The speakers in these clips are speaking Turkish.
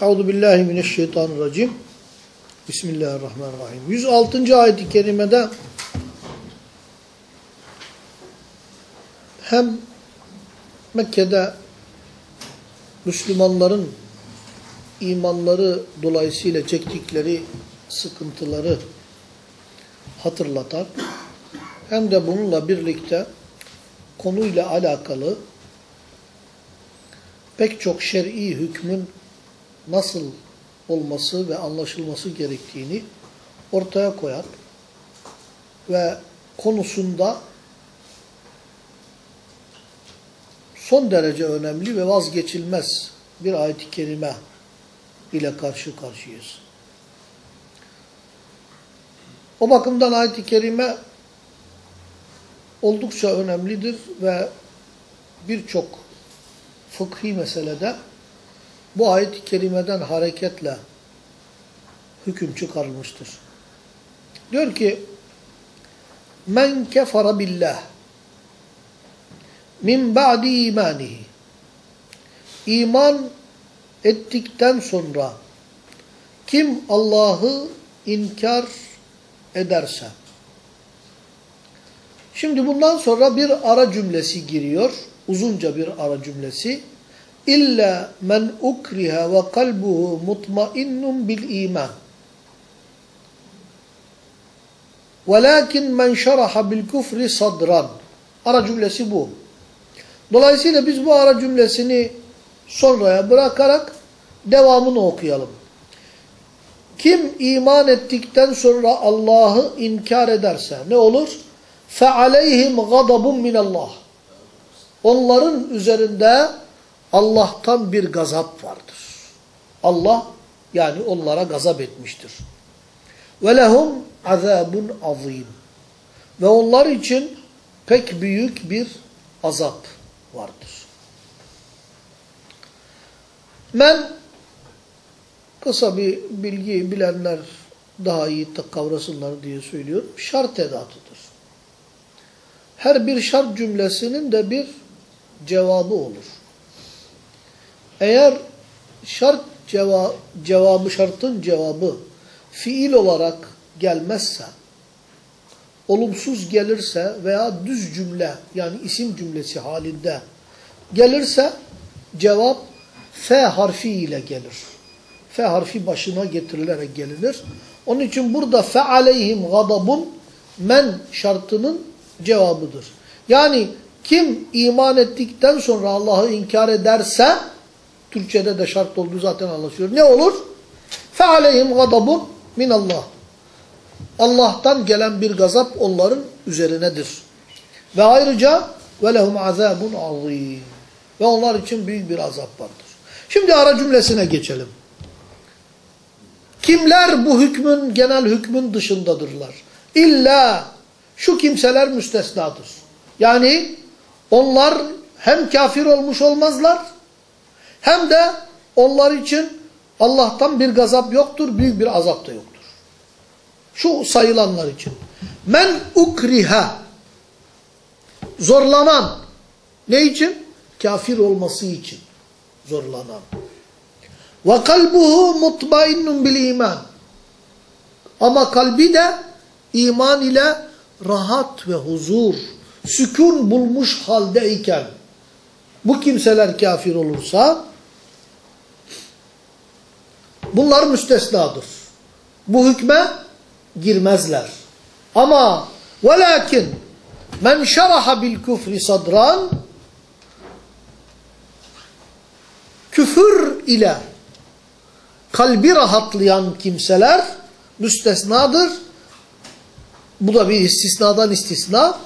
Euzu billahi mineşşeytanirracim. Bismillahirrahmanirrahim. 106. ayet-i kerimede hem Mekke'de Müslümanların imanları dolayısıyla çektikleri sıkıntıları hatırlatan hem de bununla birlikte konuyla alakalı pek çok şer'i hükmün nasıl olması ve anlaşılması gerektiğini ortaya koyar ve konusunda son derece önemli ve vazgeçilmez bir ayet-i kerime ile karşı karşıyayız. O bakımdan ayet-i kerime oldukça önemlidir ve birçok fıkhi meselede bu ayet-i kerimeden hareketle hüküm çıkarılmıştır. Diyor ki Men kefara billah min ba'di imanihi İman ettikten sonra kim Allah'ı inkar ederse Şimdi bundan sonra bir ara cümlesi giriyor. Uzunca bir ara cümlesi. İlla men ukriha ve kalbuhu mutmainnun bil iman. Velakin men şeraha bil kufri sadran. Ara cümlesi bu. Dolayısıyla biz bu ara cümlesini sonraya bırakarak devamını okuyalım. Kim iman ettikten sonra Allah'ı inkar ederse ne olur? فَعَلَيْهِمْ غَضَبٌ مِنَ اللّٰهِ Onların üzerinde Allah'tan bir gazap vardır. Allah yani onlara gazap etmiştir. Ve lehum azabun azim. Ve onlar için pek büyük bir azap vardır. Men kısa bir bilgi bilenler daha iyi kavrasınlar diye söylüyorum. Şart edatıdır. Her bir şart cümlesinin de bir cevabı olur. Eğer şart ceva cevabı, şartın cevabı fiil olarak gelmezse, olumsuz gelirse veya düz cümle yani isim cümlesi halinde gelirse cevap F harfi ile gelir. F harfi başına getirilerek gelinir. Onun için burada fe aleyhim gadabun men şartının cevabıdır. Yani kim iman ettikten sonra Allah'ı inkar ederse Türkçede de şart olduğu zaten anlaşılıyor. Ne olur? Aleyhim gadabun min Allah. Allah'tan gelen bir gazap onların üzerinedir. Ve ayrıca lehum azabun azim. Ve onlar için büyük bir azap vardır. Şimdi ara cümlesine geçelim. Kimler bu hükmün, genel hükmün dışındadırlar? İlla şu kimseler müstesnadır. Yani onlar hem kafir olmuş olmazlar hem de onlar için Allah'tan bir gazap yoktur, büyük bir azap da yoktur. Şu sayılanlar için. Men ukriha zorlanan ne için? Kafir olması için zorlanan. Ve kalbuhu mutmainnun bil iman. Ama kalbi de iman ile rahat ve huzur, sükun bulmuş haldeyken bu kimseler kafir olursa bunlar müstesnadır. Bu hükme girmezler. Ama velakin men şeraha bil küfri sadran küfür ile kalbi rahatlayan kimseler müstesnadır. Bu da bir istisnadan istisna.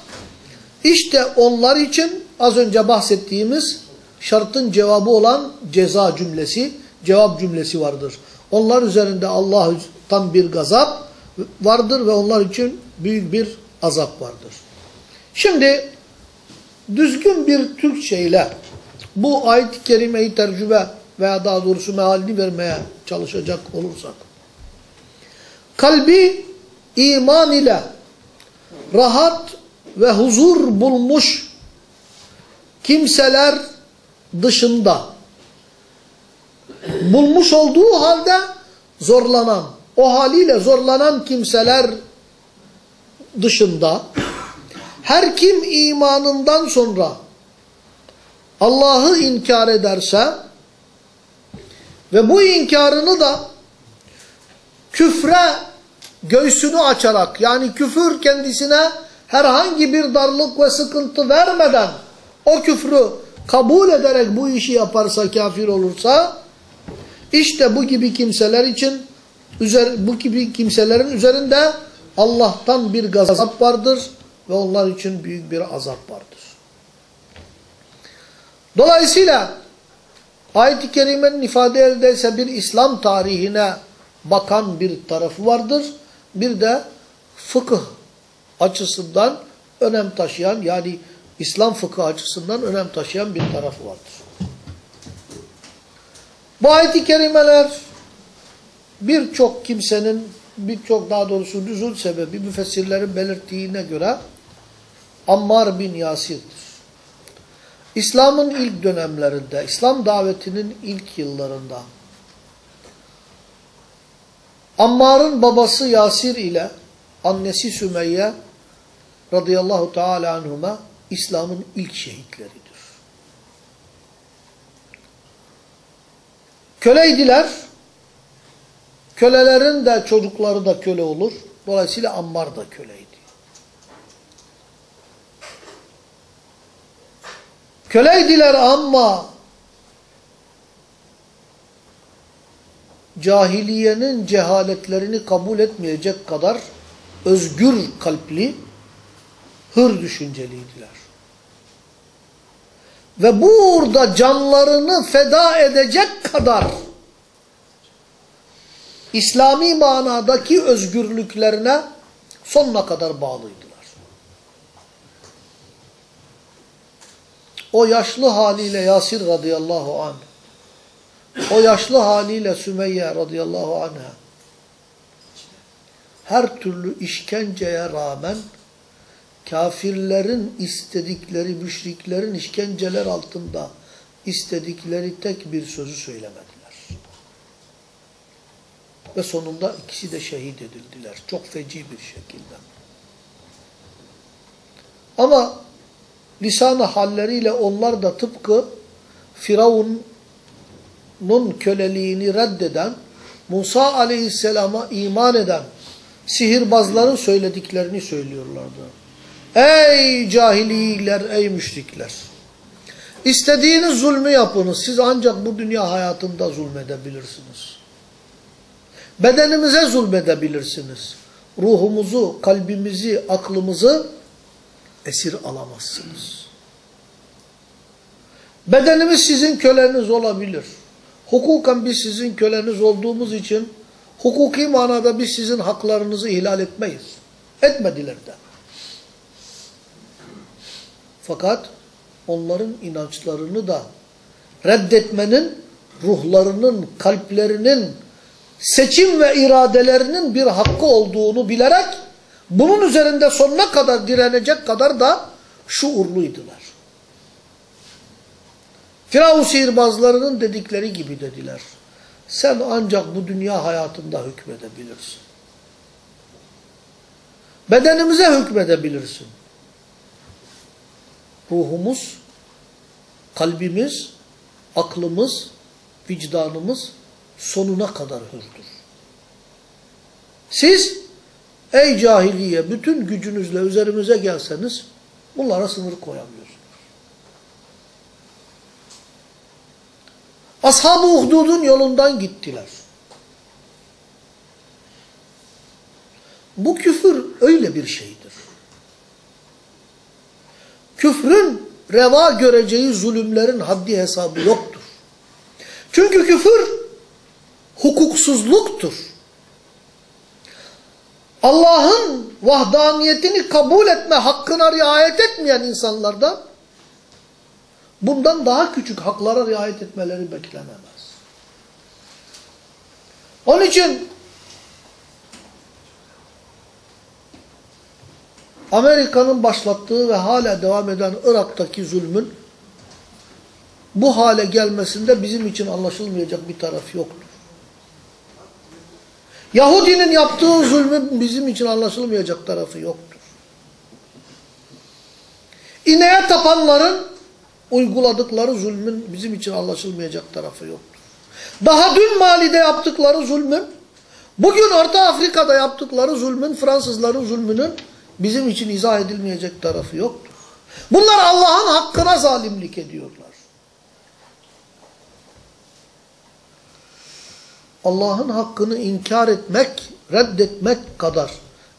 İşte onlar için az önce bahsettiğimiz şartın cevabı olan ceza cümlesi, cevap cümlesi vardır. Onlar üzerinde Allah'tan bir gazap vardır ve onlar için büyük bir azap vardır. Şimdi düzgün bir Türkçe ile bu ayet-i kerimeyi tercüme veya daha doğrusu mealini vermeye çalışacak olursak. Kalbi iman ile rahat ve huzur bulmuş kimseler dışında bulmuş olduğu halde zorlanan, o haliyle zorlanan kimseler dışında her kim imanından sonra Allah'ı inkar ederse ve bu inkarını da küfre göğsünü açarak yani küfür kendisine herhangi bir darlık ve sıkıntı vermeden o küfrü kabul ederek bu işi yaparsa kafir olursa işte bu gibi kimseler için bu gibi kimselerin üzerinde Allah'tan bir gazap vardır ve onlar için büyük bir azap vardır. Dolayısıyla ayet-i kerimenin ifade elde bir İslam tarihine bakan bir tarafı vardır. Bir de fıkıh açısından önem taşıyan yani İslam fıkıh açısından önem taşıyan bir tarafı vardır. Bu ayet-i kerimeler birçok kimsenin birçok daha doğrusu nüzul sebebi müfessirlerin belirttiğine göre Ammar bin Yasir'dir. İslam'ın ilk dönemlerinde, İslam davetinin ilk yıllarında Ammar'ın babası Yasir ile annesi Sümeyye radıyallahu teala anhuma İslam'ın ilk şehitleridir. Köleydiler. Kölelerin de çocukları da köle olur. Dolayısıyla Ammar da köleydi. Köleydiler ama cahiliyenin cehaletlerini kabul etmeyecek kadar özgür kalpli, hır düşünceliydiler. Ve burada canlarını feda edecek kadar İslami manadaki özgürlüklerine sonuna kadar bağlıydılar. O yaşlı haliyle Yasir radıyallahu anh, o yaşlı haliyle Sümeyye radıyallahu anh'a her türlü işkenceye rağmen kafirlerin istedikleri, müşriklerin işkenceler altında istedikleri tek bir sözü söylemediler. Ve sonunda ikisi de şehit edildiler. Çok feci bir şekilde. Ama lisan halleriyle onlar da tıpkı Firavun'un köleliğini reddeden, Musa aleyhisselama iman eden sihirbazların söylediklerini söylüyorlardı. Ey cahililer, ey müşrikler! İstediğiniz zulmü yapınız. Siz ancak bu dünya hayatında zulmedebilirsiniz. Bedenimize zulmedebilirsiniz. Ruhumuzu, kalbimizi, aklımızı esir alamazsınız. Bedenimiz sizin köleniz olabilir. Hukuken biz sizin köleniz olduğumuz için hukuki manada biz sizin haklarınızı ihlal etmeyiz. Etmediler de. Fakat onların inançlarını da reddetmenin ruhlarının, kalplerinin seçim ve iradelerinin bir hakkı olduğunu bilerek bunun üzerinde sonuna kadar direnecek kadar da şuurluydular. Firavun sihirbazlarının dedikleri gibi dediler. Sen ancak bu dünya hayatında hükmedebilirsin. Bedenimize hükmedebilirsin. Ruhumuz, kalbimiz, aklımız, vicdanımız sonuna kadar hürdür. Siz ey cahiliye bütün gücünüzle üzerimize gelseniz bunlara sınır koyamıyorsunuz. Ashab-ı Uhdud'un yolundan gittiler. Bu küfür öyle bir şeydir. Küfrün reva göreceği zulümlerin haddi hesabı yoktur. Çünkü küfür hukuksuzluktur. Allah'ın vahdaniyetini kabul etme hakkına riayet etmeyen insanlardan bundan daha küçük haklara riayet etmeleri beklenemez. Onun için Amerika'nın başlattığı ve hala devam eden Irak'taki zulmün bu hale gelmesinde bizim için anlaşılmayacak bir taraf yoktur. Yahudinin yaptığı zulmün bizim için anlaşılmayacak tarafı yoktur. İneğe tapanların uyguladıkları zulmün bizim için anlaşılmayacak tarafı yoktur. Daha dün Mali'de yaptıkları zulmün, bugün Orta Afrika'da yaptıkları zulmün, Fransızların zulmünün bizim için izah edilmeyecek tarafı yoktur. Bunlar Allah'ın hakkına zalimlik ediyorlar. Allah'ın hakkını inkar etmek, reddetmek kadar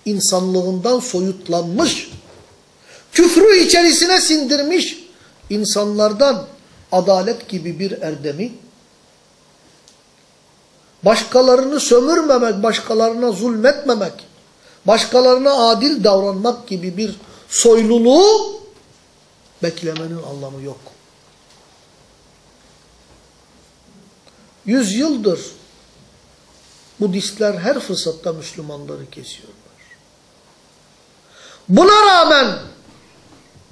insanlığından soyutlanmış, küfrü içerisine sindirmiş insanlardan adalet gibi bir erdemi, başkalarını sömürmemek, başkalarına zulmetmemek, başkalarına adil davranmak gibi bir soyluluğu beklemenin anlamı yok. Yüzyıldır Budistler her fırsatta Müslümanları kesiyorlar. Buna rağmen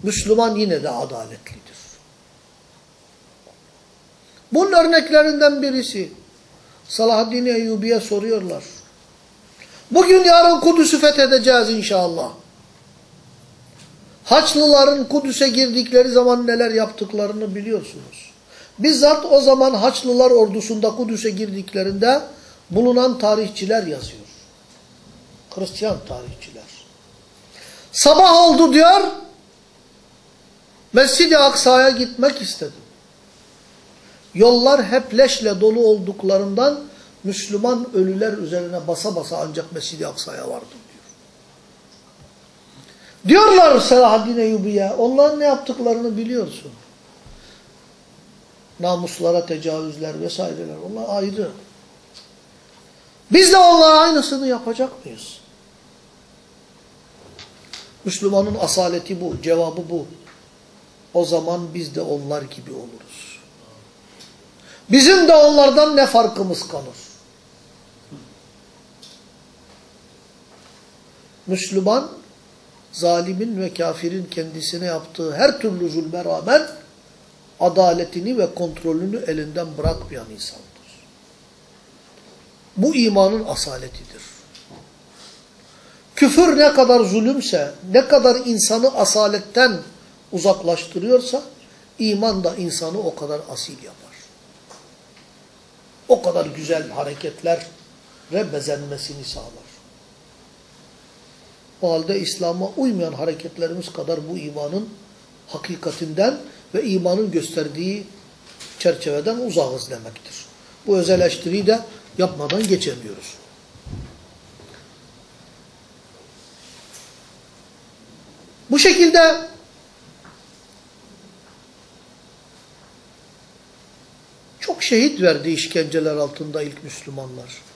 Müslüman yine de adaletlidir. Bunun örneklerinden birisi Salahaddin Eyyubi'ye soruyorlar. Bugün yarın Kudüs'ü fethedeceğiz inşallah. Haçlıların Kudüs'e girdikleri zaman neler yaptıklarını biliyorsunuz. Bizzat o zaman Haçlılar ordusunda Kudüs'e girdiklerinde bulunan tarihçiler yazıyor. Hristiyan tarihçiler. Sabah oldu diyor, Mescid-i Aksa'ya gitmek istedim. Yollar hep leşle dolu olduklarından Müslüman ölüler üzerine basa basa ancak Mescid-i Aksa'ya vardım diyor. Diyorlar Selahaddin Eyyubi'ye, onların ne yaptıklarını biliyorsun. Namuslara tecavüzler vesaireler, onlar ayrı. Biz de onlara aynısını yapacak mıyız? Müslümanın asaleti bu, cevabı bu. O zaman biz de onlar gibi oluruz. Bizim de onlardan ne farkımız kalır? Müslüman, zalimin ve kafirin kendisine yaptığı her türlü zulme rağmen adaletini ve kontrolünü elinden bırakmayan insandır. Bu imanın asaletidir. Küfür ne kadar zulümse, ne kadar insanı asaletten uzaklaştırıyorsa, iman da insanı o kadar asil yapar. O kadar güzel hareketler ve bezenmesini sağlar. O halde İslam'a uymayan hareketlerimiz kadar bu imanın hakikatinden ve imanın gösterdiği çerçeveden uzağız demektir. Bu öz de yapmadan geçemiyoruz. Bu şekilde çok şehit verdi işkenceler altında ilk Müslümanlar.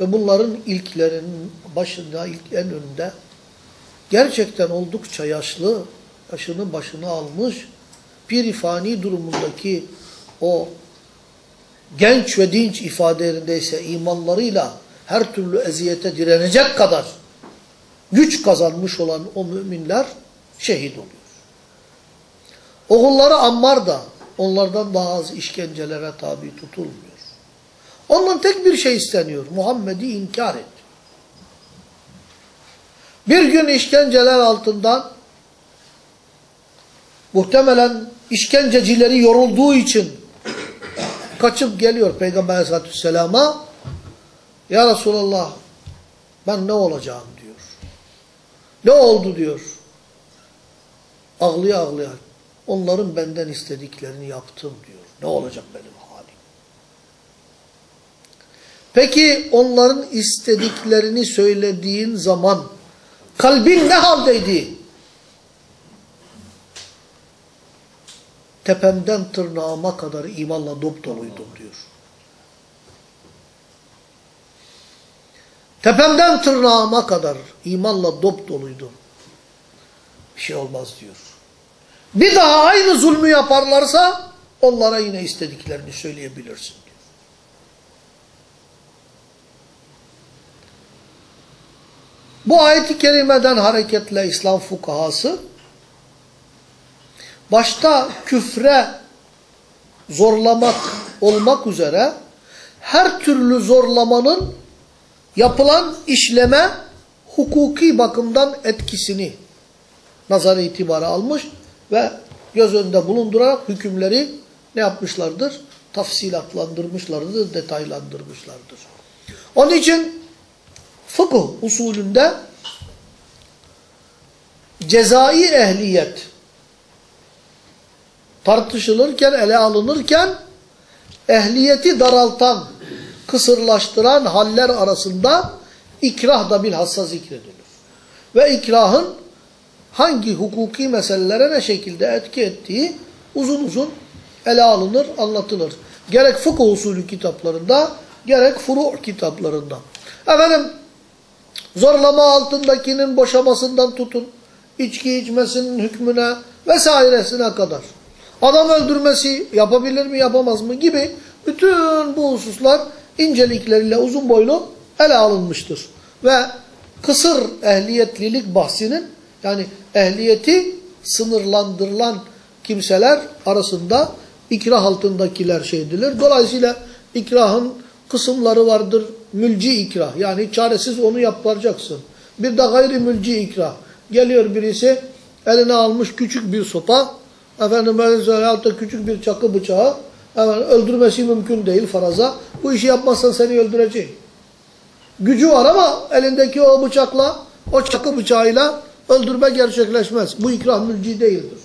Ve bunların ilklerinin başında, ilk en önde gerçekten oldukça yaşlı, yaşını başına almış, pirifani durumundaki o genç ve dinç ifadelerindeyse imanlarıyla her türlü eziyete direnecek kadar güç kazanmış olan o müminler şehit oluyor. Oğulları Ammar da onlardan daha az işkencelere tabi tutulmuyor. Ondan tek bir şey isteniyor. Muhammed'i inkar et. Bir gün işkenceler altından muhtemelen işkencecileri yorulduğu için kaçıp geliyor Peygamber aleyhissalatü vesselama Ya Resulallah ben ne olacağım diyor. Ne oldu diyor. Ağlıya ağlıya. Onların benden istediklerini yaptım diyor. Ne olacak benim? Peki onların istediklerini söylediğin zaman kalbin ne haldeydi? Tepemden tırnağıma kadar imanla dop doluydum diyor. Tepemden tırnağıma kadar imanla dop doluydum. Bir şey olmaz diyor. Bir daha aynı zulmü yaparlarsa onlara yine istediklerini söyleyebilirsin Bu ayet-i kerimeden hareketle İslam fukahası başta küfre zorlamak olmak üzere her türlü zorlamanın yapılan işleme hukuki bakımdan etkisini nazar itibara almış ve göz önünde bulundurarak hükümleri ne yapmışlardır? Tafsilatlandırmışlardır, detaylandırmışlardır. Onun için fıkıh usulünde cezai ehliyet tartışılırken, ele alınırken ehliyeti daraltan, kısırlaştıran haller arasında ikrah da bilhassa zikredilir. Ve ikrahın hangi hukuki meselelere ne şekilde etki ettiği uzun uzun ele alınır, anlatılır. Gerek fıkıh usulü kitaplarında, gerek furu kitaplarında. Efendim, zorlama altındakinin boşamasından tutun, içki içmesinin hükmüne vesairesine kadar. Adam öldürmesi yapabilir mi yapamaz mı gibi bütün bu hususlar incelikleriyle uzun boylu ele alınmıştır. Ve kısır ehliyetlilik bahsinin yani ehliyeti sınırlandırılan kimseler arasında ikrah altındakiler şey edilir. Dolayısıyla ikrahın kısımları vardır. Mülci ikrah yani çaresiz onu yapacaksın. Bir de gayri mülci ikrah. Geliyor birisi eline almış küçük bir sopa efendim veyahut da küçük bir çakı bıçağı efendim, öldürmesi mümkün değil faraza. Bu işi yapmazsan seni öldüreceğim. Gücü var ama elindeki o bıçakla, o çakı bıçağıyla öldürme gerçekleşmez. Bu ikrah mülci değildir.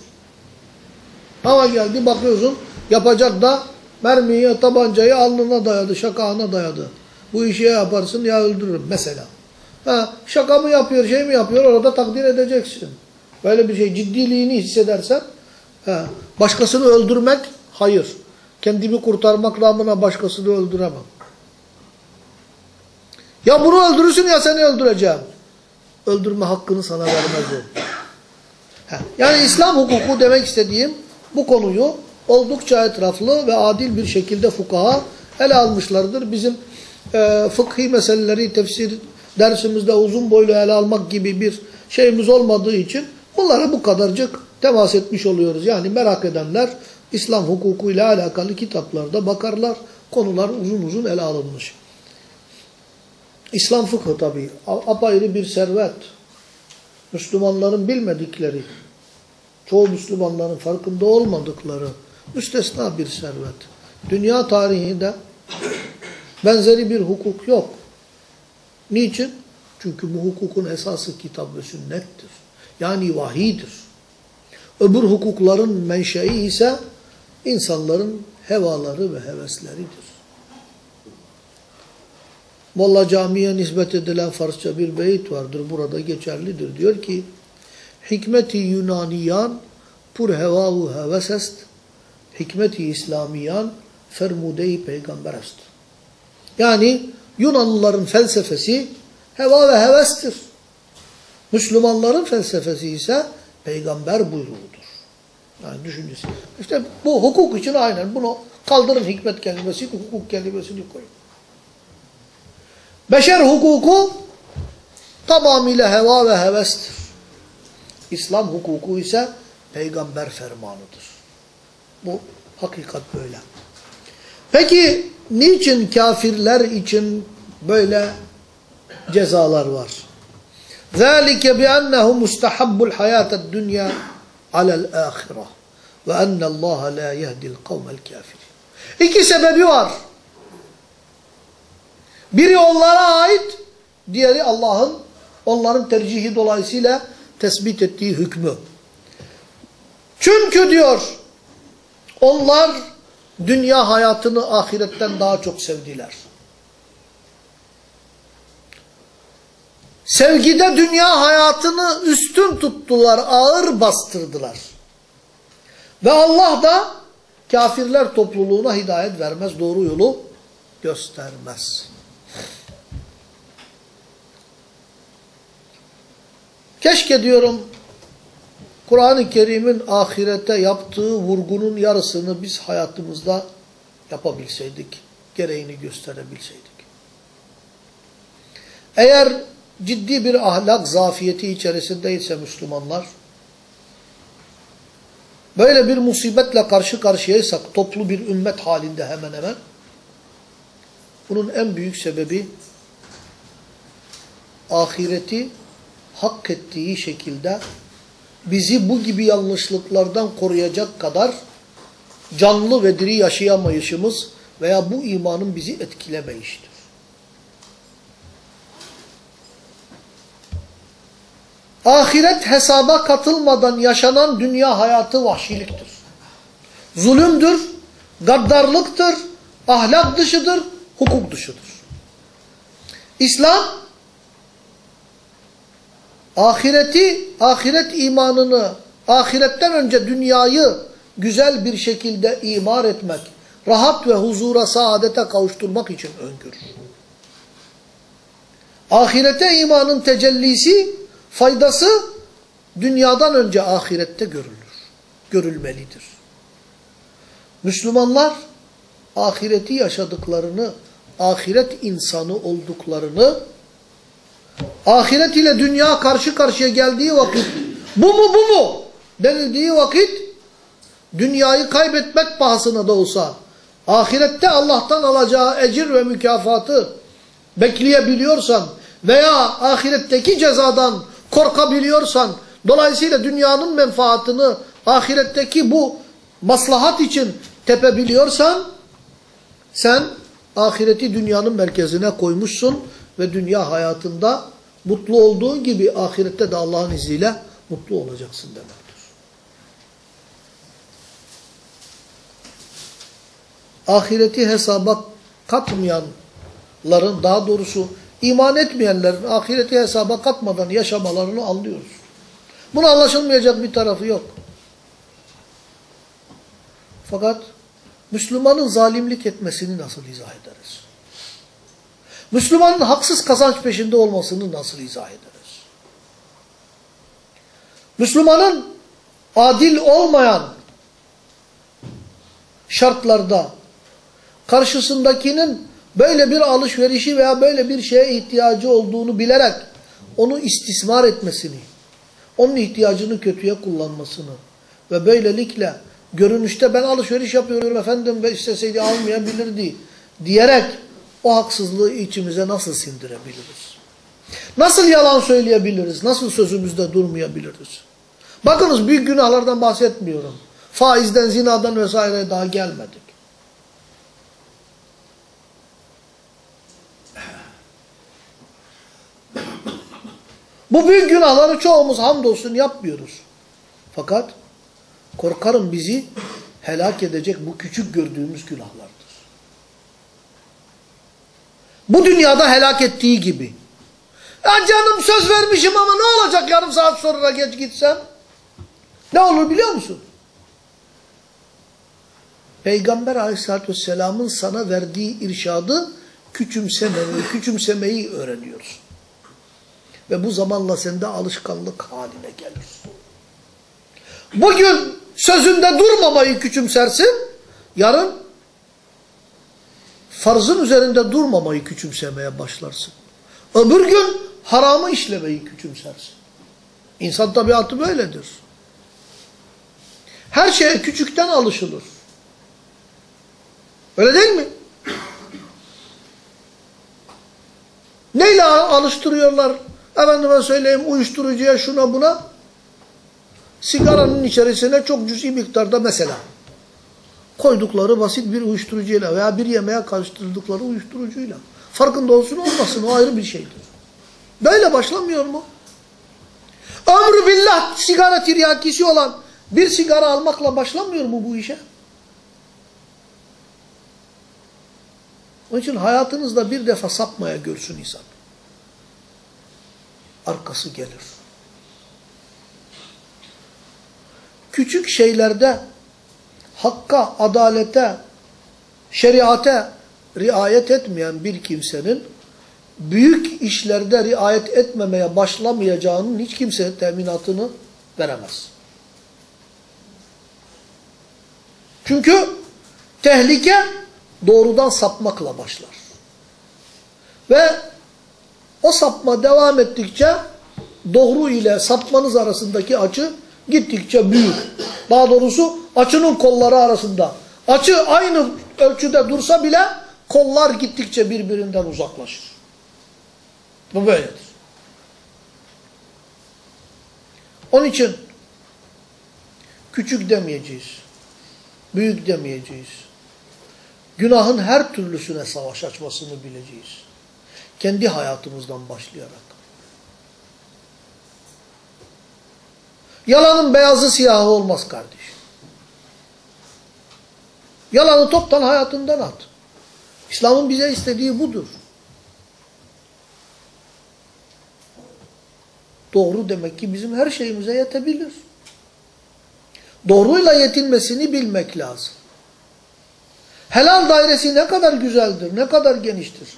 Ama geldi bakıyorsun yapacak da mermiyi, tabancayı alnına dayadı, şakağına dayadı. Bu işi ya yaparsın ya öldürürüm mesela. Ha, şaka mı yapıyor, şey mi yapıyor orada takdir edeceksin. Böyle bir şey ciddiliğini hissedersen ha, başkasını öldürmek hayır. Kendimi kurtarmak namına başkasını öldüremem. Ya bunu öldürürsün ya seni öldüreceğim. Öldürme hakkını sana vermez o. Ha, yani İslam hukuku demek istediğim bu konuyu oldukça etraflı ve adil bir şekilde fukaha ele almışlardır. Bizim e, fıkhi meseleleri tefsir dersimizde uzun boylu ele almak gibi bir şeyimiz olmadığı için bunlara bu kadarcık temas etmiş oluyoruz. Yani merak edenler İslam hukukuyla alakalı kitaplarda bakarlar. Konular uzun uzun ele alınmış. İslam fıkhı tabi apayrı bir servet. Müslümanların bilmedikleri, çoğu Müslümanların farkında olmadıkları müstesna bir servet. Dünya tarihinde benzeri bir hukuk yok. Niçin? Çünkü bu hukukun esası kitap ve sünnettir. Yani vahidir. Öbür hukukların menşei ise insanların hevaları ve hevesleridir. Molla Camii'ye nispet edilen Farsça bir beyit vardır. Burada geçerlidir. Diyor ki Hikmeti Yunaniyan pur hevahu heves est hikmeti İslamiyan fermude-i peygamber est. Yani Yunanlıların felsefesi heva ve hevestir. Müslümanların felsefesi ise peygamber buyruğudur. Yani düşüncesi. İşte bu hukuk için aynen bunu kaldırın hikmet kelimesi, hukuk kelimesini koyun. Beşer hukuku tamamıyla heva ve hevestir. İslam hukuku ise peygamber fermanıdır. Bu hakikat böyle. Peki niçin kafirler için böyle cezalar var? ذَٰلِكَ بِأَنَّهُ مُسْتَحَبُّ الْحَيَاةَ الدُّنْيَا عَلَى الْآخِرَةِ وَأَنَّ اللّٰهَ لَا يَهْدِ الْقَوْمَ الْكَافِرِينَ İki sebebi var. Biri onlara ait, diğeri Allah'ın onların tercihi dolayısıyla tespit ettiği hükmü. Çünkü diyor, onlar dünya hayatını ahiretten daha çok sevdiler. Sevgide dünya hayatını üstün tuttular, ağır bastırdılar. Ve Allah da kafirler topluluğuna hidayet vermez, doğru yolu göstermez. Keşke diyorum Kur'an-ı Kerim'in ahirete yaptığı vurgunun yarısını biz hayatımızda yapabilseydik, gereğini gösterebilseydik. Eğer ciddi bir ahlak zafiyeti içerisindeyse Müslümanlar, böyle bir musibetle karşı karşıyaysak toplu bir ümmet halinde hemen hemen bunun en büyük sebebi ahireti hak ettiği şekilde bizi bu gibi yanlışlıklardan koruyacak kadar canlı ve diri yaşayamayışımız veya bu imanın bizi etkilemeyiştir. Ahiret hesaba katılmadan yaşanan dünya hayatı vahşiliktir. Zulümdür, gaddarlıktır, ahlak dışıdır, hukuk dışıdır. İslam ahireti, ahiret imanını, ahiretten önce dünyayı güzel bir şekilde imar etmek, rahat ve huzura, saadete kavuşturmak için öngörür. Ahirete imanın tecellisi, faydası dünyadan önce ahirette görülür, görülmelidir. Müslümanlar ahireti yaşadıklarını, ahiret insanı olduklarını, ahiret ile dünya karşı karşıya geldiği vakit, bu mu bu mu denildiği vakit, dünyayı kaybetmek pahasına da olsa, ahirette Allah'tan alacağı ecir ve mükafatı bekleyebiliyorsan veya ahiretteki cezadan korkabiliyorsan, dolayısıyla dünyanın menfaatını ahiretteki bu maslahat için tepebiliyorsan, sen ahireti dünyanın merkezine koymuşsun ve dünya hayatında mutlu olduğun gibi ahirette de Allah'ın izniyle mutlu olacaksın demektir. Ahireti hesaba katmayanların, daha doğrusu iman etmeyenlerin ahireti hesaba katmadan yaşamalarını anlıyoruz. Bunun anlaşılmayacak bir tarafı yok. Fakat Müslümanın zalimlik etmesini nasıl izah ederiz? Müslümanın haksız kazanç peşinde olmasını nasıl izah ederiz? Müslümanın adil olmayan şartlarda karşısındakinin böyle bir alışverişi veya böyle bir şeye ihtiyacı olduğunu bilerek onu istismar etmesini, onun ihtiyacını kötüye kullanmasını ve böylelikle görünüşte ben alışveriş yapıyorum efendim ve isteseydi almayabilirdi diyerek o haksızlığı içimize nasıl sindirebiliriz? Nasıl yalan söyleyebiliriz? Nasıl sözümüzde durmayabiliriz? Bakınız büyük günahlardan bahsetmiyorum. Faizden, zinadan vesaire daha gelmedik. Bu büyük günahları çoğumuz hamdolsun yapmıyoruz. Fakat korkarım bizi helak edecek bu küçük gördüğümüz günahlardır. Bu dünyada helak ettiği gibi. Ya canım söz vermişim ama ne olacak yarım saat sonra geç gitsem? Ne olur biliyor musun? Peygamber aleyhissalatü vesselamın sana verdiği irşadı küçümsemeyi, küçümsemeyi öğreniyorsun. Ve bu zamanla sende alışkanlık haline gelir. Bugün sözünde durmamayı küçümsersin, yarın farzın üzerinde durmamayı küçümsemeye başlarsın. Öbür gün haramı işlemeyi küçümsersin. İnsan tabiatı böyledir. Her şeye küçükten alışılır. Öyle değil mi? Neyle alıştırıyorlar? Efendime söyleyeyim uyuşturucuya şuna buna. Sigaranın içerisine çok cüzi miktarda mesela koydukları basit bir uyuşturucuyla veya bir yemeğe karıştırdıkları uyuşturucuyla. Farkında olsun olmasın o ayrı bir şeydir. Böyle başlamıyor mu? Ömrü billah sigara tiryakisi olan bir sigara almakla başlamıyor mu bu işe? Onun için hayatınızda bir defa sapmaya görsün insan. Arkası gelir. Küçük şeylerde hakka, adalete, şeriate riayet etmeyen bir kimsenin büyük işlerde riayet etmemeye başlamayacağının hiç kimse teminatını veremez. Çünkü tehlike doğrudan sapmakla başlar. Ve o sapma devam ettikçe doğru ile sapmanız arasındaki açı gittikçe büyür. daha doğrusu açının kolları arasında. Açı aynı ölçüde dursa bile kollar gittikçe birbirinden uzaklaşır. Bu böyledir. Onun için küçük demeyeceğiz. Büyük demeyeceğiz. Günahın her türlüsüne savaş açmasını bileceğiz. Kendi hayatımızdan başlayarak. Yalanın beyazı siyahı olmaz kardeş. Yalanı toptan hayatından at. İslam'ın bize istediği budur. Doğru demek ki bizim her şeyimize yetebilir. Doğruyla yetinmesini bilmek lazım. Helal dairesi ne kadar güzeldir, ne kadar geniştir.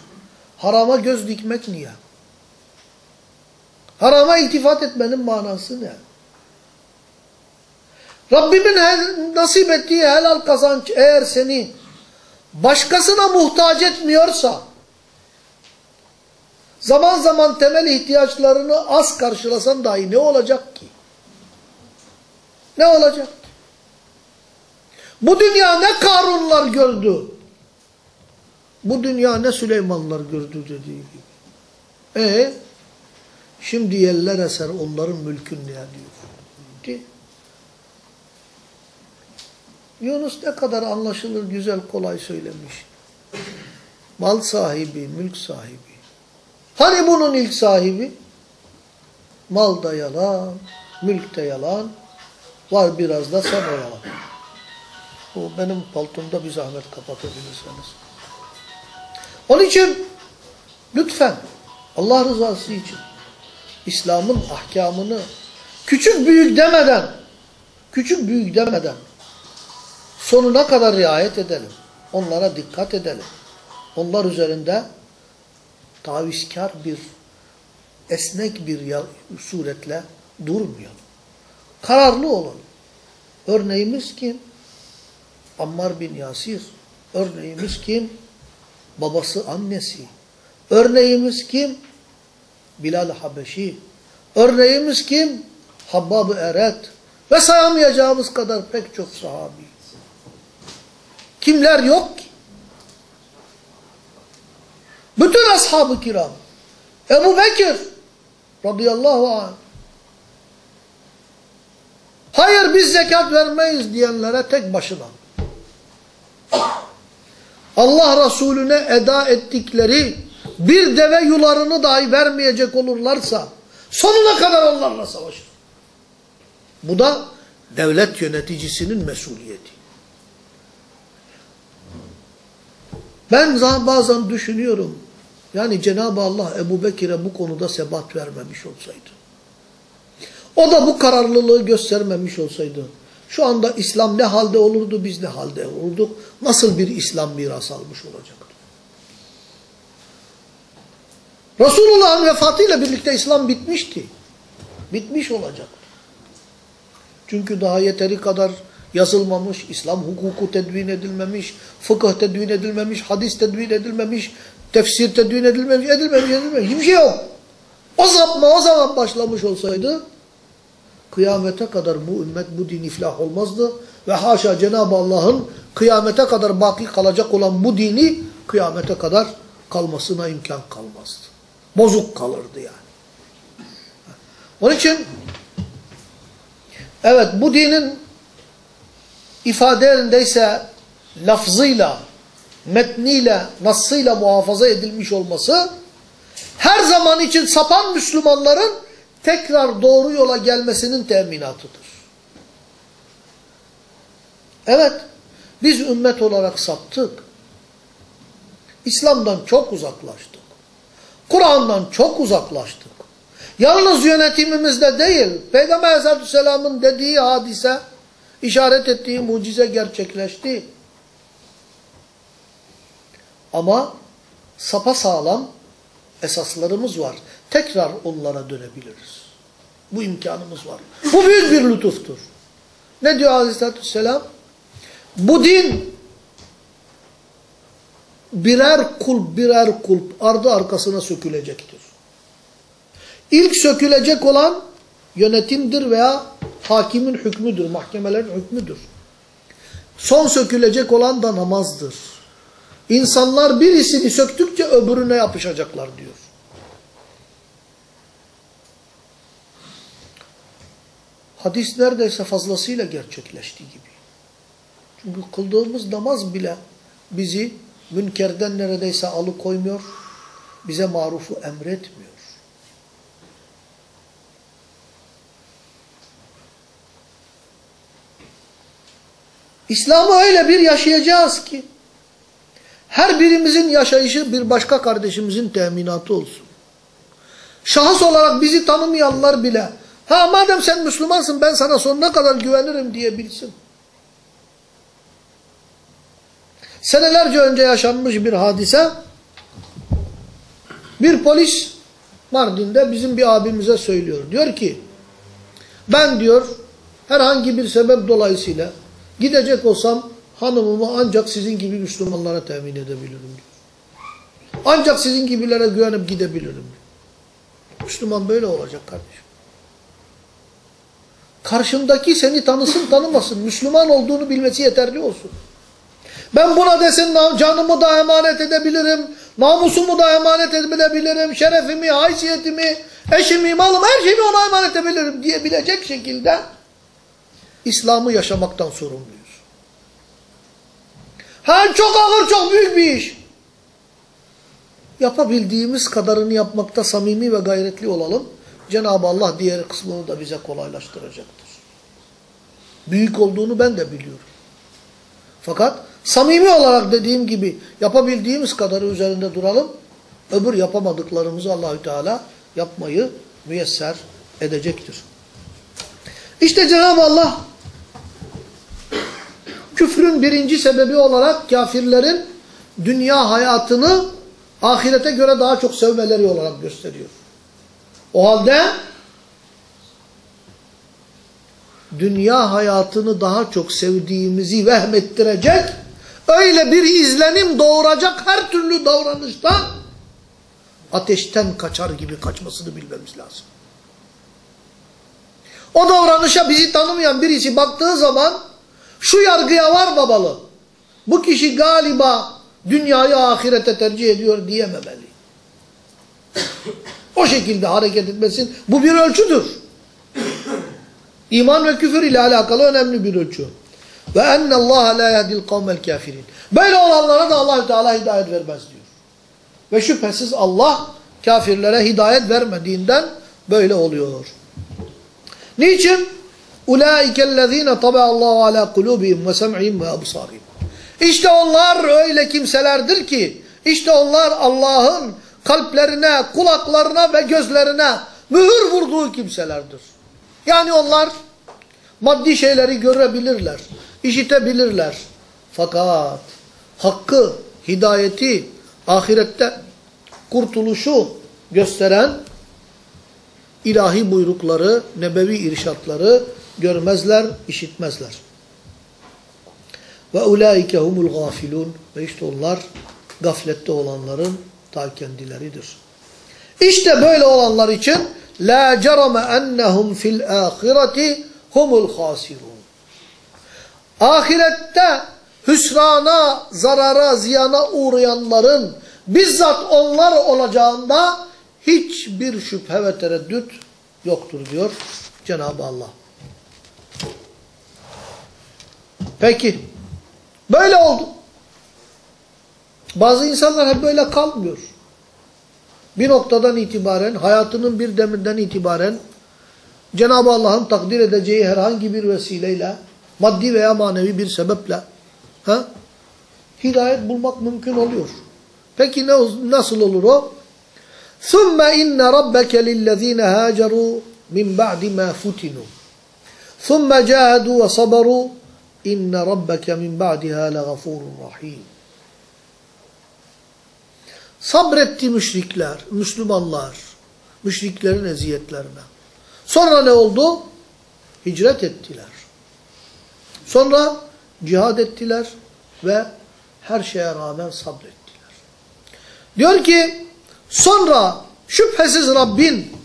Harama göz dikmek niye? Harama iltifat etmenin manası ne? Rabbimin nasip ettiği helal kazanç eğer seni başkasına muhtaç etmiyorsa, zaman zaman temel ihtiyaçlarını az karşılasan dahi ne olacak ki? Ne olacak? Bu dünya ne Karunlar gördü? Bu dünya ne Süleymanlar gördü dediği gibi. E şimdi yeller eser onların mülkün ne diyor? Değil. Yunus ne kadar anlaşılır, güzel, kolay söylemiş. Mal sahibi, mülk sahibi. Hani bunun ilk sahibi? Mal da yalan, mülk de yalan, var biraz da sen o yalan. O benim paltomda bir zahmet kapatabilirseniz. Onun için lütfen Allah rızası için İslam'ın ahkamını küçük büyük demeden küçük büyük demeden sonuna kadar riayet edelim. Onlara dikkat edelim. Onlar üzerinde tavizkar bir, esnek bir suretle durmayalım. Kararlı olalım. Örneğimiz kim? Ammar bin Yasir. Örneğimiz kim? Babası, annesi. Örneğimiz kim? Bilal Habeşi. Örneğimiz kim? Habbab-ı Eret. Ve sayamayacağımız kadar pek çok sahabi. Kimler yok ki? Bütün ashab-ı kiram. Ebu Bekir radıyallahu anh. Hayır biz zekat vermeyiz diyenlere tek başına. Allah Resulüne eda ettikleri bir deve yularını dahi vermeyecek olurlarsa sonuna kadar onlarla savaşır. Bu da devlet yöneticisinin mesuliyeti. Ben bazen düşünüyorum. Yani Cenab-ı Allah Ebu Bekir'e bu konuda sebat vermemiş olsaydı. O da bu kararlılığı göstermemiş olsaydı. Şu anda İslam ne halde olurdu, biz ne halde olurduk? Nasıl bir İslam miras almış olacaktı? Resulullah'ın vefatıyla birlikte İslam bitmişti. Bitmiş olacaktı. Çünkü daha yeteri kadar yazılmamış, İslam hukuku tedvin edilmemiş, fıkıh tedvin edilmemiş, hadis tedvin edilmemiş, tefsir tedvin edilmemiş, edilmemiş, edilmemiş. Hiçbir şey yok. O zaman, o zaman başlamış olsaydı kıyamete kadar bu ümmet, bu din iflah olmazdı. Ve haşa Cenab-ı Allah'ın kıyamete kadar baki kalacak olan bu dini kıyamete kadar kalmasına imkan kalmazdı. Bozuk kalırdı yani. Onun için evet bu dinin ifade yerindeyse lafzıyla, metniyle, nassıyla muhafaza edilmiş olması her zaman için sapan Müslümanların tekrar doğru yola gelmesinin teminatıdır. Evet, biz ümmet olarak saptık. İslam'dan çok uzaklaştık. Kur'an'dan çok uzaklaştık. Yalnız yönetimimizde değil, Peygamber Aleyhisselam'ın dediği hadise, işaret ettiği mucize gerçekleşti. Ama sapa sağlam esaslarımız var. Tekrar onlara dönebiliriz. Bu imkanımız var. Bu büyük bir lütuftur. Ne diyor Aleyhisselatü Vesselam? Bu din birer kulp birer kulp ardı arkasına sökülecektir. İlk sökülecek olan yönetimdir veya hakimin hükmüdür, mahkemelerin hükmüdür. Son sökülecek olan da namazdır. İnsanlar birisini söktükçe öbürüne yapışacaklar diyor. Hadis neredeyse fazlasıyla gerçekleştiği gibi. Çünkü kıldığımız namaz bile bizi münkerden neredeyse alıkoymuyor, bize marufu emretmiyor. İslam'ı öyle bir yaşayacağız ki, her birimizin yaşayışı bir başka kardeşimizin teminatı olsun. Şahıs olarak bizi tanımayanlar bile, ha madem sen Müslümansın ben sana sonuna kadar güvenirim diyebilsin. Senelerce önce yaşanmış bir hadise, bir polis Mardin'de bizim bir abimize söylüyor. Diyor ki, ben diyor herhangi bir sebep dolayısıyla gidecek olsam hanımımı ancak sizin gibi Müslümanlara temin edebilirim diyor. Ancak sizin gibilere güvenip gidebilirim diyor. Müslüman böyle olacak kardeşim. Karşındaki seni tanısın tanımasın. Müslüman olduğunu bilmesi yeterli olsun. Ben buna desin canımı da emanet edebilirim, namusumu da emanet edebilirim, şerefimi, haysiyetimi, eşimi, malımı, her şeyimi ona emanet edebilirim diyebilecek şekilde İslam'ı yaşamaktan sorumluyuz. Ha çok ağır, çok büyük bir iş. Yapabildiğimiz kadarını yapmakta samimi ve gayretli olalım. Cenab-ı Allah diğer kısmını da bize kolaylaştıracaktır. Büyük olduğunu ben de biliyorum. Fakat samimi olarak dediğim gibi yapabildiğimiz kadarı üzerinde duralım. Öbür yapamadıklarımızı Allahü Teala yapmayı müyesser edecektir. İşte Cenab-ı Allah küfrün birinci sebebi olarak kafirlerin dünya hayatını ahirete göre daha çok sevmeleri olarak gösteriyor. O halde dünya hayatını daha çok sevdiğimizi vehmettirecek, öyle bir izlenim doğuracak her türlü davranıştan ateşten kaçar gibi kaçmasını bilmemiz lazım. O davranışa bizi tanımayan birisi baktığı zaman şu yargıya varmamalı. Bu kişi galiba dünyayı ahirete tercih ediyor diyememeli. O şekilde hareket etmesin. Bu bir ölçüdür. İman ve küfür ile alakalı önemli bir ölçü. Ve enne Allah la yahdil kavmel kafirin. Böyle olanlara da Allah Teala hidayet vermez diyor. Ve şüphesiz Allah kafirlere hidayet vermediğinden böyle oluyor. Niçin? Ulaikellezine tabeallahu ala kulubihim ve sem'ihim ve absarihim. İşte onlar öyle kimselerdir ki işte onlar Allah'ın kalplerine, kulaklarına ve gözlerine mühür vurduğu kimselerdir. Yani onlar maddi şeyleri görebilirler, işitebilirler. Fakat hakkı, hidayeti, ahirette kurtuluşu gösteren ilahi buyrukları, nebevi irşatları görmezler, işitmezler. Ve ulaike humul gafilun ve işte onlar gaflette olanların ta kendileridir. İşte böyle olanlar için la cerame ennehum fil ahireti humul hasirun. Ahirette hüsrana, zarara, ziyana uğrayanların bizzat onlar olacağında hiçbir şüphe ve tereddüt yoktur diyor Cenab-ı Allah. Peki, böyle oldu. Bazı insanlar hep böyle kalmıyor. Bir noktadan itibaren, hayatının bir deminden itibaren Cenab-ı Allah'ın takdir edeceği herhangi bir vesileyle, maddi veya manevi bir sebeple ha, hidayet bulmak mümkün oluyor. Peki ne, nasıl olur o? ثُمَّ اِنَّ رَبَّكَ لِلَّذ۪ينَ هَاجَرُوا مِنْ بَعْدِ مَا فُتِنُوا ثُمَّ جَاهَدُوا وَصَبَرُوا İnne rabbeke min ba'diha leğafurun rahim. Sabretti müşrikler, Müslümanlar, müşriklerin eziyetlerine. Sonra ne oldu? Hicret ettiler. Sonra cihad ettiler ve her şeye rağmen sabrettiler. Diyor ki, sonra şüphesiz Rabbin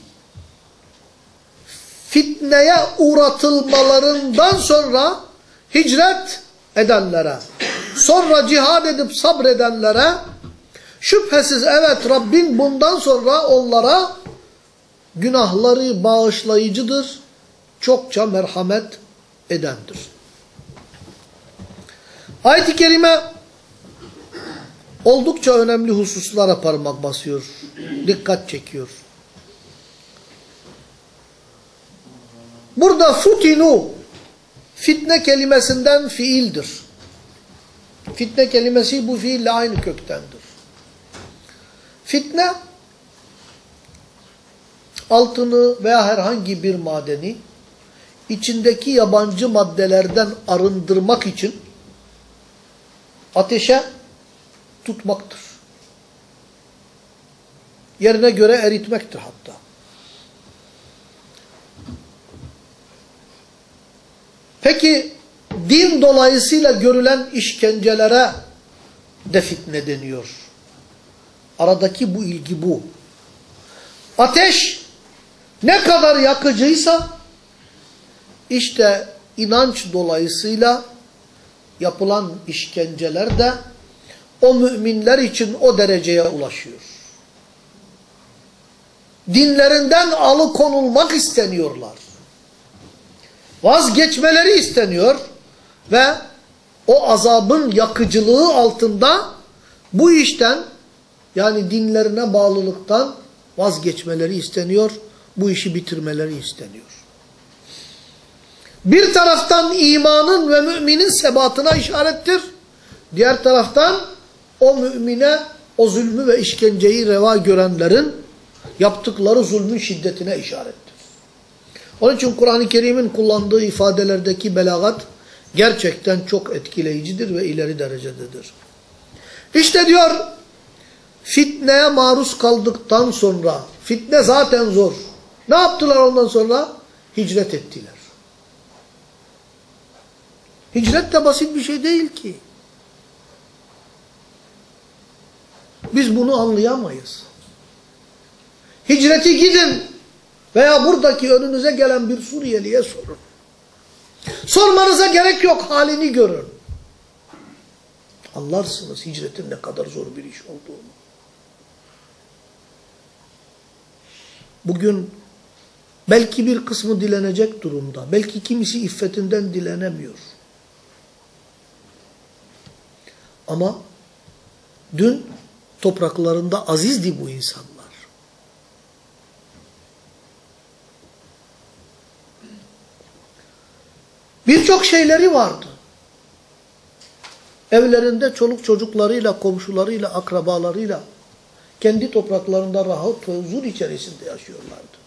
fitneye uğratılmalarından sonra hicret edenlere, sonra cihad edip sabredenlere şüphesiz evet Rabbin bundan sonra onlara günahları bağışlayıcıdır, çokça merhamet edendir. Ayet-i Kerime oldukça önemli hususlara parmak basıyor, dikkat çekiyor. Burada futinu fitne kelimesinden fiildir. Fitne kelimesi bu fiille aynı köktendir. Fitne altını veya herhangi bir madeni içindeki yabancı maddelerden arındırmak için ateşe tutmaktır. Yerine göre eritmektir hatta. Peki din dolayısıyla görülen işkencelere de fitne deniyor. Aradaki bu ilgi bu. Ateş ne kadar yakıcıysa işte inanç dolayısıyla yapılan işkenceler de o müminler için o dereceye ulaşıyor. Dinlerinden alıkonulmak isteniyorlar. Vazgeçmeleri isteniyor ve o azabın yakıcılığı altında bu işten yani dinlerine bağlılıktan vazgeçmeleri isteniyor. Bu işi bitirmeleri isteniyor. Bir taraftan imanın ve müminin sebatına işarettir. Diğer taraftan o mümine o zulmü ve işkenceyi reva görenlerin yaptıkları zulmün şiddetine işarettir. Onun için Kur'an-ı Kerim'in kullandığı ifadelerdeki belagat gerçekten çok etkileyicidir ve ileri derecededir. İşte diyor fitneye maruz kaldıktan sonra fitne zaten zor. Ne yaptılar ondan sonra? Hicret ettiler. Hicret de basit bir şey değil ki. Biz bunu anlayamayız. Hicreti gidin veya buradaki önünüze gelen bir Suriyeliye sorun. Sormanıza gerek yok halini görün. Anlarsınız hicretin ne kadar zor bir iş olduğunu. Bugün belki bir kısmı dilenecek durumda. Belki kimisi iffetinden dilenemiyor. Ama dün topraklarında azizdi bu insanlar. Birçok şeyleri vardı. Evlerinde çoluk çocuklarıyla, komşularıyla, akrabalarıyla kendi topraklarında rahat ve huzur içerisinde yaşıyorlardı.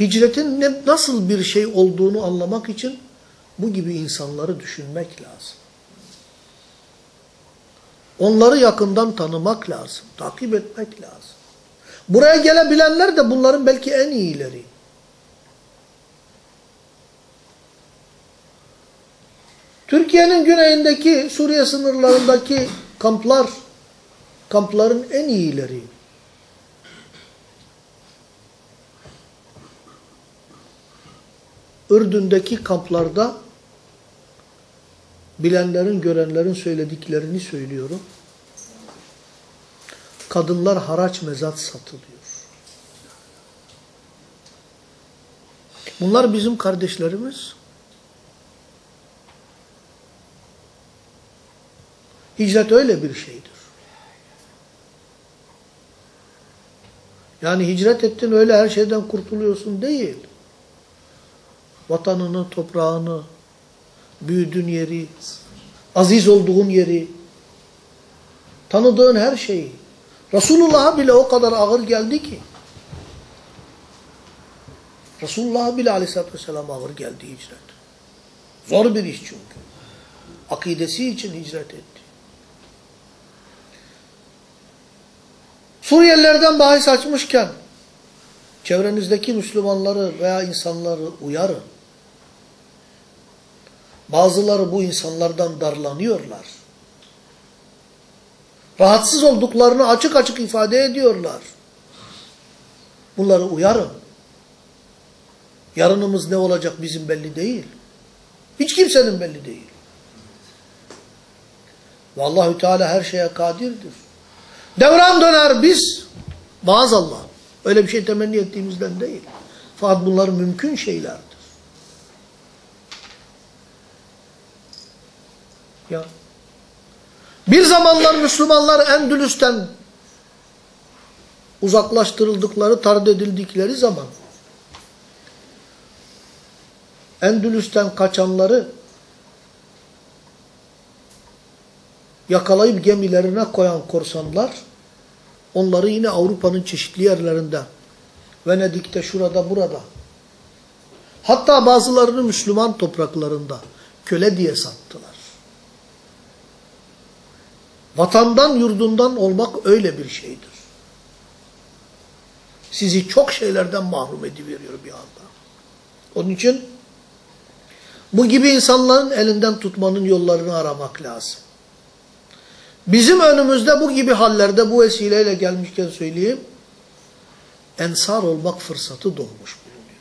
Hicretin ne, nasıl bir şey olduğunu anlamak için bu gibi insanları düşünmek lazım. Onları yakından tanımak lazım, takip etmek lazım. Buraya gelebilenler de bunların belki en iyileri. Türkiye'nin güneyindeki Suriye sınırlarındaki kamplar, kampların en iyileri. Ürdün'deki kamplarda bilenlerin, görenlerin söylediklerini söylüyorum. Kadınlar haraç mezat satılıyor. Bunlar bizim kardeşlerimiz. Hicret öyle bir şeydir. Yani hicret ettin öyle her şeyden kurtuluyorsun değil. Vatanını, toprağını, büyüdüğün yeri, aziz olduğun yeri, tanıdığın her şeyi. Resulullah'a bile o kadar ağır geldi ki. Resulullah'a bile aleyhissalatü vesselam ağır geldi hicret. Zor bir iş çünkü. Akidesi için hicret etti. Suriyelilerden bahis açmışken çevrenizdeki Müslümanları veya insanları uyarın. Bazıları bu insanlardan darlanıyorlar. Rahatsız olduklarını açık açık ifade ediyorlar. Bunları uyarın. Yarınımız ne olacak bizim belli değil. Hiç kimsenin belli değil. Vallahi Teala her şeye kadirdir. Devran döner biz maazallah. Öyle bir şey temenni ettiğimizden değil. Fakat bunlar mümkün şeylerdir. Ya. Bir zamanlar Müslümanlar Endülüs'ten uzaklaştırıldıkları, tard edildikleri zaman Endülüs'ten kaçanları yakalayıp gemilerine koyan korsanlar onları yine Avrupa'nın çeşitli yerlerinde Venedik'te, şurada, burada hatta bazılarını Müslüman topraklarında köle diye sattılar. Vatandan, yurdundan olmak öyle bir şeydir. Sizi çok şeylerden mahrum ediveriyor bir anda. Onun için bu gibi insanların elinden tutmanın yollarını aramak lazım. Bizim önümüzde bu gibi hallerde bu vesileyle gelmişken söyleyeyim, ensar olmak fırsatı doğmuş bulunuyor.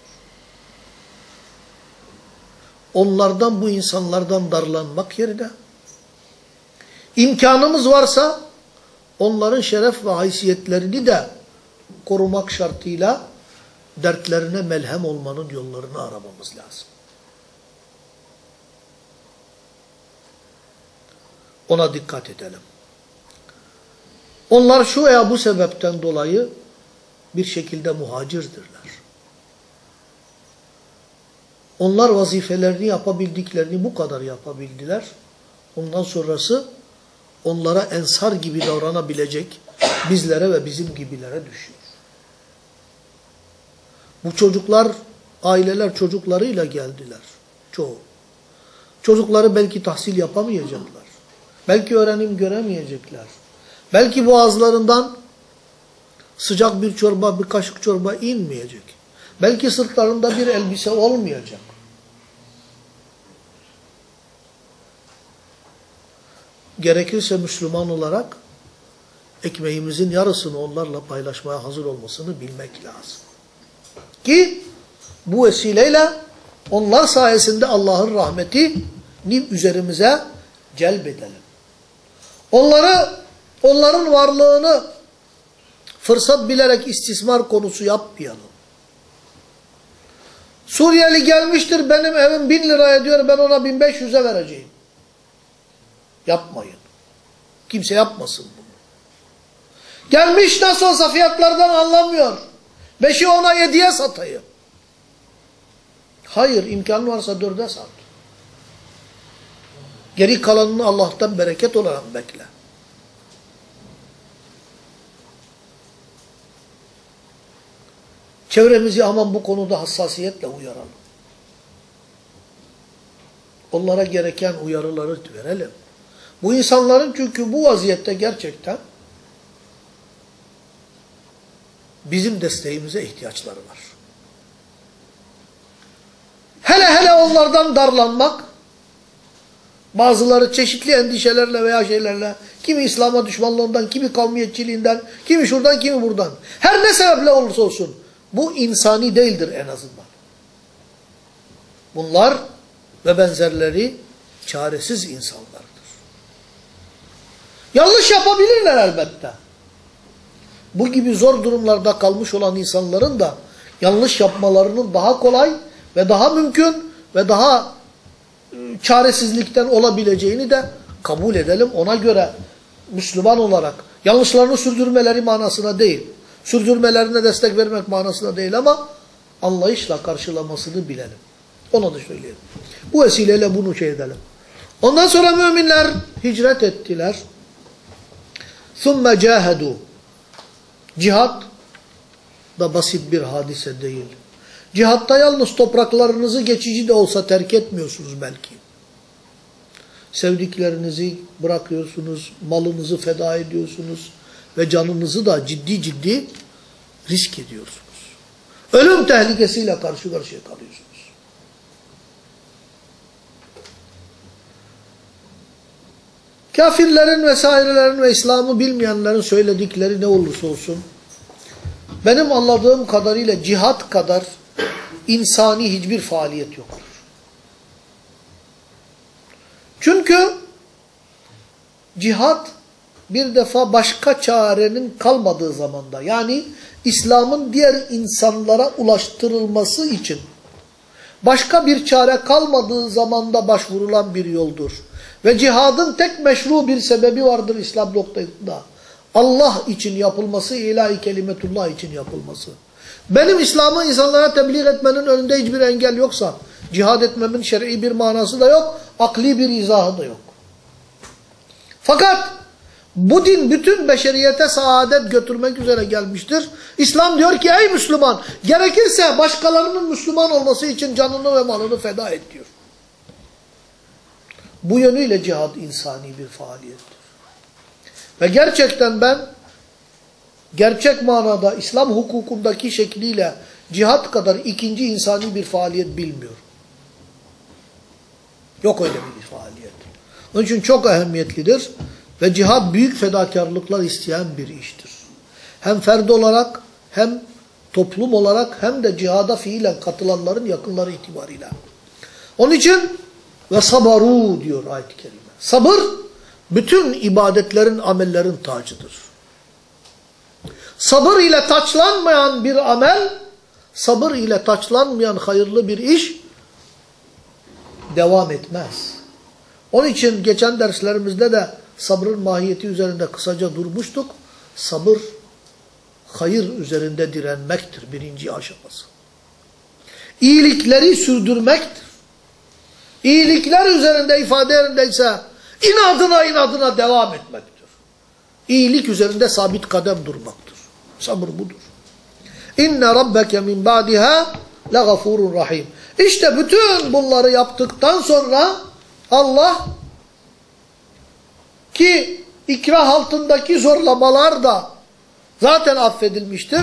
Onlardan bu insanlardan darlanmak yerine, imkanımız varsa onların şeref ve haysiyetlerini de korumak şartıyla dertlerine melhem olmanın yollarını aramamız lazım. Ona dikkat edelim. Onlar şu veya bu sebepten dolayı bir şekilde muhacirdirler. Onlar vazifelerini yapabildiklerini bu kadar yapabildiler. Ondan sonrası onlara ensar gibi davranabilecek bizlere ve bizim gibilere düşüyor. Bu çocuklar, aileler çocuklarıyla geldiler. Çoğu. Çocukları belki tahsil yapamayacaklar. Belki öğrenim göremeyecekler. Belki boğazlarından sıcak bir çorba, bir kaşık çorba inmeyecek. Belki sırtlarında bir elbise olmayacak. Gerekirse Müslüman olarak ekmeğimizin yarısını onlarla paylaşmaya hazır olmasını bilmek lazım. Ki bu vesileyle onlar sayesinde Allah'ın rahmetini üzerimize celbedelim. Onları, onların varlığını fırsat bilerek istismar konusu yapmayalım. Suriyeli gelmiştir benim evim bin liraya diyor ben ona bin beş yüze vereceğim. Yapmayın. Kimse yapmasın bunu. Gelmiş nasıl olsa fiyatlardan anlamıyor. Beşi ona yediye satayım. Hayır imkan varsa dörde sat. Geri kalanını Allah'tan bereket olarak bekle. Çevremizi aman bu konuda hassasiyetle uyaralım. Onlara gereken uyarıları verelim. Bu insanların çünkü bu vaziyette gerçekten bizim desteğimize ihtiyaçları var. Hele hele onlardan darlanmak, bazıları çeşitli endişelerle veya şeylerle, kimi İslam'a düşmanlığından, kimi kavmiyetçiliğinden, kimi şuradan, kimi buradan. Her ne sebeple olursa olsun, bu insani değildir en azından. Bunlar ve benzerleri çaresiz insanlardır. Yanlış yapabilirler elbette. Bu gibi zor durumlarda kalmış olan insanların da yanlış yapmalarının daha kolay ve daha mümkün ve daha ıı, çaresizlikten olabileceğini de kabul edelim. Ona göre Müslüman olarak yanlışlarını sürdürmeleri manasına değil, sürdürmelerine destek vermek manasına değil ama anlayışla karşılamasını bilelim. Ona da söyleyelim. Bu vesileyle bunu şey edelim. Ondan sonra müminler hicret ettiler. ثُمَّ جَاهَدُوا Cihat da basit bir hadise değil. Cihatta yalnız topraklarınızı geçici de olsa terk etmiyorsunuz belki. Sevdiklerinizi bırakıyorsunuz, malınızı feda ediyorsunuz ve canınızı da ciddi ciddi risk ediyorsunuz. Ölüm tehlikesiyle karşı karşıya kalıyorsunuz. Kafirlerin vesairelerin ve İslam'ı bilmeyenlerin söyledikleri ne olursa olsun benim anladığım kadarıyla cihat kadar insani hiçbir faaliyet yoktur. Çünkü cihat bir defa başka çarenin kalmadığı zamanda yani İslam'ın diğer insanlara ulaştırılması için başka bir çare kalmadığı zamanda başvurulan bir yoldur. Ve cihadın tek meşru bir sebebi vardır İslam noktasında. Allah için yapılması, ilahi kelimetullah için yapılması. Benim İslam'ı insanlara tebliğ etmenin önünde hiçbir engel yoksa, cihad etmemin şer'i bir manası da yok, akli bir izahı da yok. Fakat bu din bütün beşeriyete saadet götürmek üzere gelmiştir. İslam diyor ki ey Müslüman gerekirse başkalarının Müslüman olması için canını ve malını feda et diyor. Bu yönüyle cihad insani bir faaliyettir. Ve gerçekten ben gerçek manada İslam hukukundaki şekliyle cihat kadar ikinci insani bir faaliyet bilmiyorum. Yok öyle bir faaliyet. Onun için çok ehemmiyetlidir. Ve cihad büyük fedakarlıklar isteyen bir iştir. Hem ferd olarak hem toplum olarak hem de cihada fiilen katılanların yakınları itibariyle. Onun için ve sabaru diyor ayet-i kerime. Sabır bütün ibadetlerin, amellerin tacıdır. Sabır ile taçlanmayan bir amel, sabır ile taçlanmayan hayırlı bir iş devam etmez. Onun için geçen derslerimizde de sabrın mahiyeti üzerinde kısaca durmuştuk. Sabır, hayır üzerinde direnmektir birinci aşaması. İyilikleri sürdürmektir. İyilikler üzerinde ifade yerindeyse inadına inadına devam etmektir. İyilik üzerinde sabit kadem durmaktır. Sabır budur. İnne rabbeke min ba'diha legafurun rahim. İşte bütün bunları yaptıktan sonra Allah ki ikrah altındaki zorlamalar da zaten affedilmiştir.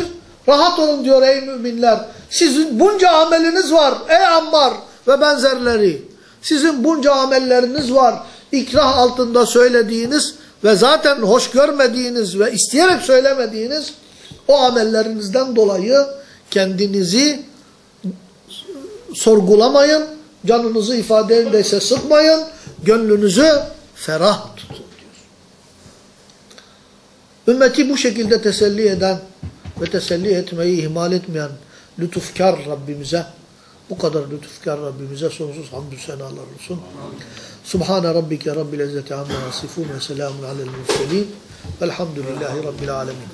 Rahat olun diyor ey müminler. Sizin bunca ameliniz var ey Ammar ve benzerleri. Sizin bunca amelleriniz var. İkrah altında söylediğiniz ve zaten hoş görmediğiniz ve isteyerek söylemediğiniz o amellerinizden dolayı kendinizi sorgulamayın. Canınızı ifade edilse sıkmayın. Gönlünüzü ferah tutun diyor. Ümmeti bu şekilde teselli eden ve teselli etmeyi ihmal etmeyen lütufkar Rabbimize, bu kadar lütufkar Rabbimize sonsuz hamdü senalar olsun. Subhane Rabbike Rabbil İzzeti Amma Yasifun ve Selamun Alel Murselin Velhamdülillahi Rabbil Alemin.